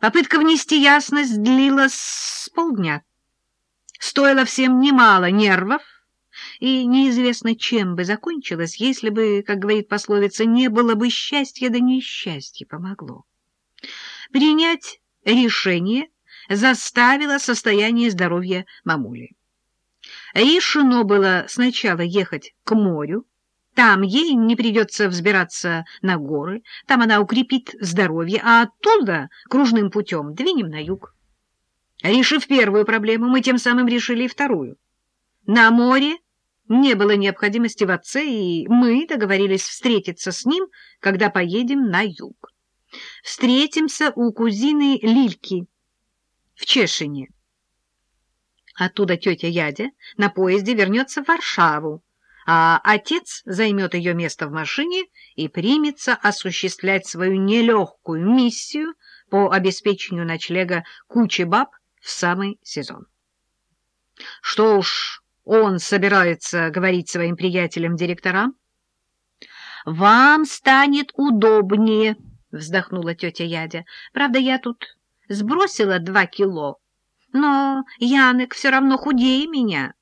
Попытка внести ясность длилась с полдня. Стоило всем немало нервов, и неизвестно, чем бы закончилось, если бы, как говорит пословица, не было бы счастья, да несчастье помогло. Принять решение заставило состояние здоровья мамули. Решено было сначала ехать к морю, там ей не придется взбираться на горы, там она укрепит здоровье, а оттуда кружным путем двинем на юг. Решив первую проблему, мы тем самым решили и вторую. На море не было необходимости в отце, и мы договорились встретиться с ним, когда поедем на юг. Встретимся у кузины Лильки в Чешине. Оттуда тетя Ядя на поезде вернется в Варшаву, а отец займет ее место в машине и примется осуществлять свою нелегкую миссию по обеспечению ночлега кучи баб в самый сезон. Что уж он собирается говорить своим приятелям-директорам? «Вам станет удобнее», — вздохнула тетя Ядя. «Правда, я тут сбросила два кило, но Янек все равно худее меня».